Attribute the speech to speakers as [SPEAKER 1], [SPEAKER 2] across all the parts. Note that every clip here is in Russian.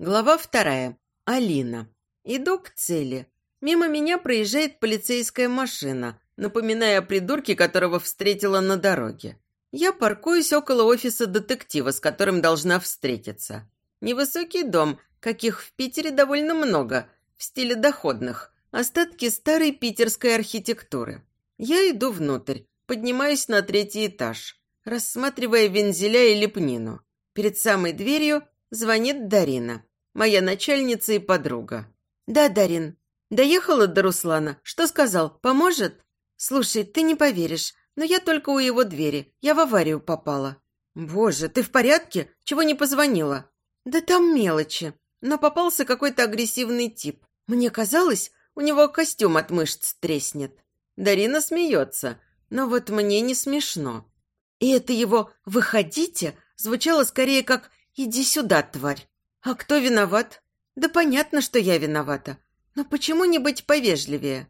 [SPEAKER 1] Глава вторая. Алина. Иду к цели. Мимо меня проезжает полицейская машина, напоминая о придурке, которого встретила на дороге. Я паркуюсь около офиса детектива, с которым должна встретиться. Невысокий дом, каких в Питере довольно много, в стиле доходных, остатки старой питерской архитектуры. Я иду внутрь, поднимаюсь на третий этаж, рассматривая вензеля и лепнину. Перед самой дверью Звонит Дарина, моя начальница и подруга. «Да, Дарин. Доехала до Руслана. Что сказал? Поможет?» «Слушай, ты не поверишь, но я только у его двери. Я в аварию попала». «Боже, ты в порядке? Чего не позвонила?» «Да там мелочи. Но попался какой-то агрессивный тип. Мне казалось, у него костюм от мышц треснет». Дарина смеется, но вот мне не смешно. И это его «выходите» звучало скорее как «Иди сюда, тварь!» «А кто виноват?» «Да понятно, что я виновата. Но почему не быть повежливее?»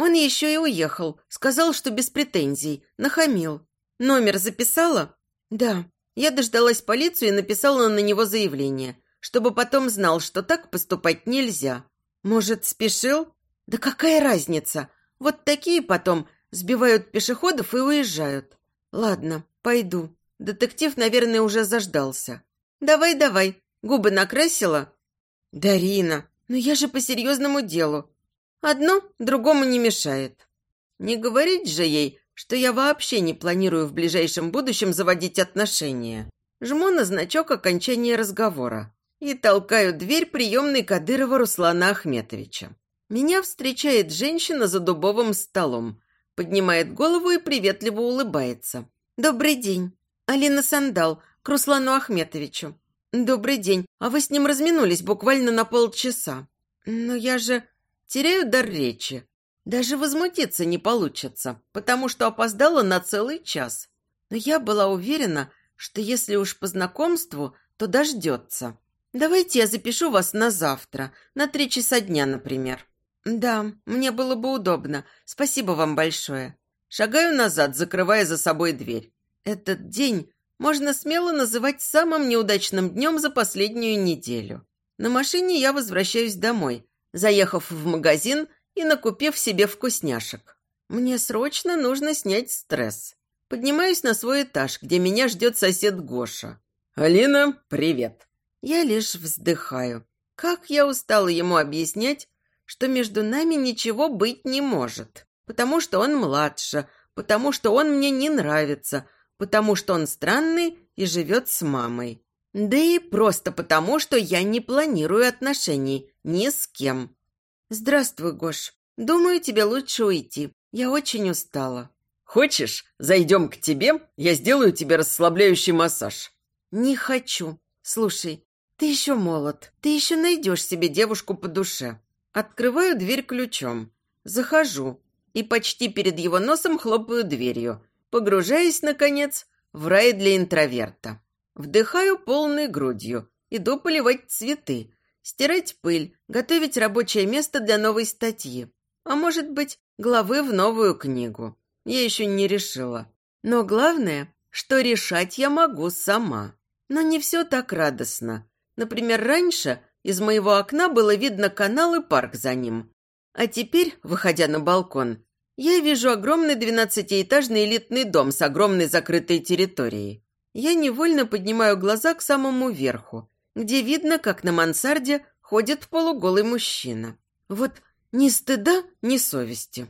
[SPEAKER 1] Он еще и уехал. Сказал, что без претензий. Нахамил. Номер записала? Да. Я дождалась полицию и написала на него заявление, чтобы потом знал, что так поступать нельзя. Может, спешил? Да какая разница? Вот такие потом сбивают пешеходов и уезжают. Ладно, пойду. Детектив, наверное, уже заждался. «Давай, давай. Губы накрасила?» «Дарина, ну я же по серьезному делу. Одно другому не мешает. Не говорить же ей, что я вообще не планирую в ближайшем будущем заводить отношения. Жму на значок окончания разговора и толкаю дверь приемной Кадырова Руслана Ахметовича. Меня встречает женщина за дубовым столом, поднимает голову и приветливо улыбается. «Добрый день. Алина Сандал, к Руслану Ахметовичу. «Добрый день. А вы с ним разминулись буквально на полчаса. Но я же теряю дар речи. Даже возмутиться не получится, потому что опоздала на целый час. Но я была уверена, что если уж по знакомству, то дождется. Давайте я запишу вас на завтра, на три часа дня, например. Да, мне было бы удобно. Спасибо вам большое. Шагаю назад, закрывая за собой дверь. Этот день можно смело называть самым неудачным днем за последнюю неделю. На машине я возвращаюсь домой, заехав в магазин и накупив себе вкусняшек. Мне срочно нужно снять стресс. Поднимаюсь на свой этаж, где меня ждет сосед Гоша. «Алина, привет!» Я лишь вздыхаю. Как я устала ему объяснять, что между нами ничего быть не может. Потому что он младше, потому что он мне не нравится – потому что он странный и живет с мамой. Да и просто потому, что я не планирую отношений ни с кем. Здравствуй, Гош. Думаю, тебе лучше уйти. Я очень устала. Хочешь, зайдем к тебе? Я сделаю тебе расслабляющий массаж. Не хочу. Слушай, ты еще молод. Ты еще найдешь себе девушку по душе. Открываю дверь ключом. Захожу. И почти перед его носом хлопаю дверью погружаясь, наконец, в рай для интроверта. Вдыхаю полной грудью, иду поливать цветы, стирать пыль, готовить рабочее место для новой статьи. А может быть, главы в новую книгу. Я еще не решила. Но главное, что решать я могу сама. Но не все так радостно. Например, раньше из моего окна было видно канал и парк за ним. А теперь, выходя на балкон, я вижу огромный двенадцатиэтажный элитный дом с огромной закрытой территорией. Я невольно поднимаю глаза к самому верху, где видно, как на мансарде ходит полуголый мужчина. Вот ни стыда, ни совести.